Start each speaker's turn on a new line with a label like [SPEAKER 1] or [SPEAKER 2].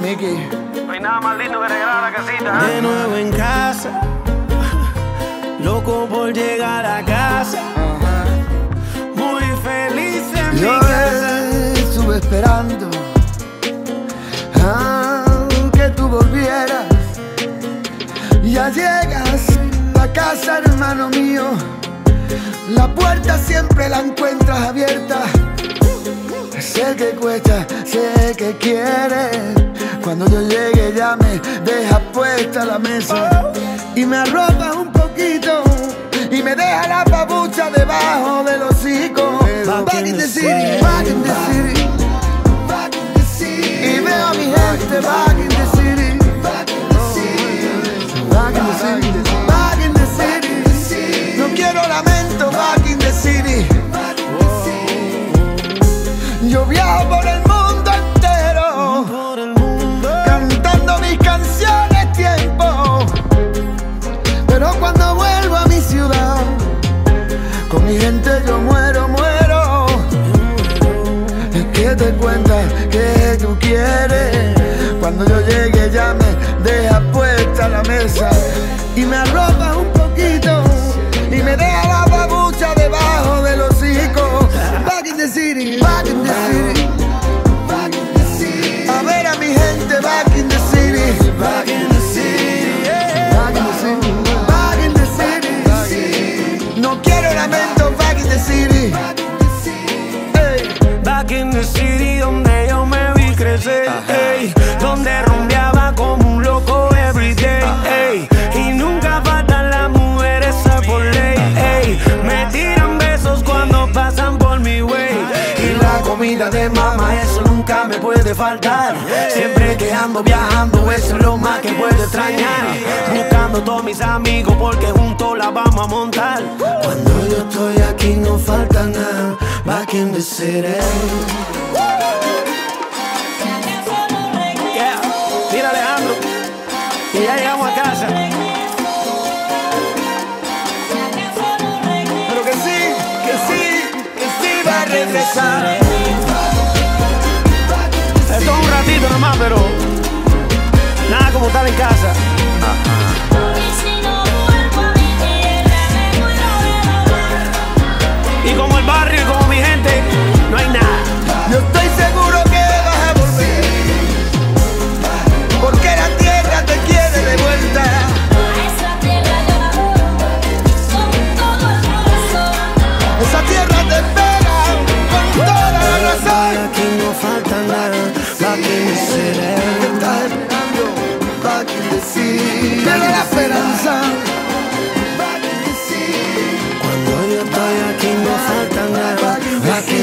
[SPEAKER 1] Mickey.
[SPEAKER 2] No hay nada más lindo que regalar a la casita.
[SPEAKER 3] De nuevo en casa, loco por llegar a casa. Muy feliz en mi
[SPEAKER 1] Yo
[SPEAKER 3] casa.
[SPEAKER 1] estuve esperando a que tú volvieras. Ya llegas a casa, hermano mío. La puerta siempre la encuentras abierta. Sé que cuesta, sé. Cuando yo llegue ya me dejas puesta la mesa y me arropas un poquito y me deja la babucha debajo del hocico. Back in the city, back in the city, back in the city. Y veo a mi gente back mi gente yo muero, muero. Es que te cuentas que tú quieres. Cuando yo llegue ya me deja puesta la mesa y me arropas un poquito y me deja la babucha debajo del hocico. Back in the city, back in the city.
[SPEAKER 3] Comida de mamá eso nunca me puede faltar, siempre que ando viajando eso es lo más que puedo extrañar, buscando todos mis amigos porque juntos la vamos a montar, cuando yo estoy aquí no falta nada, back in the city. Yeah. Mira Alejandro, que ya llegamos a casa.
[SPEAKER 1] Pero que sí, que sí, que sí va a regresar.
[SPEAKER 3] Ratito nomás, pero nada como estar en casa. pierde la esperanza. Cuando
[SPEAKER 1] yo estoy
[SPEAKER 3] aquí no falta nada.
[SPEAKER 1] Aquí